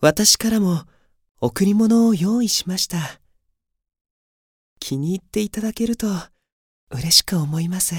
私からも贈り物を用意しました。気に入っていただけると嬉しく思います。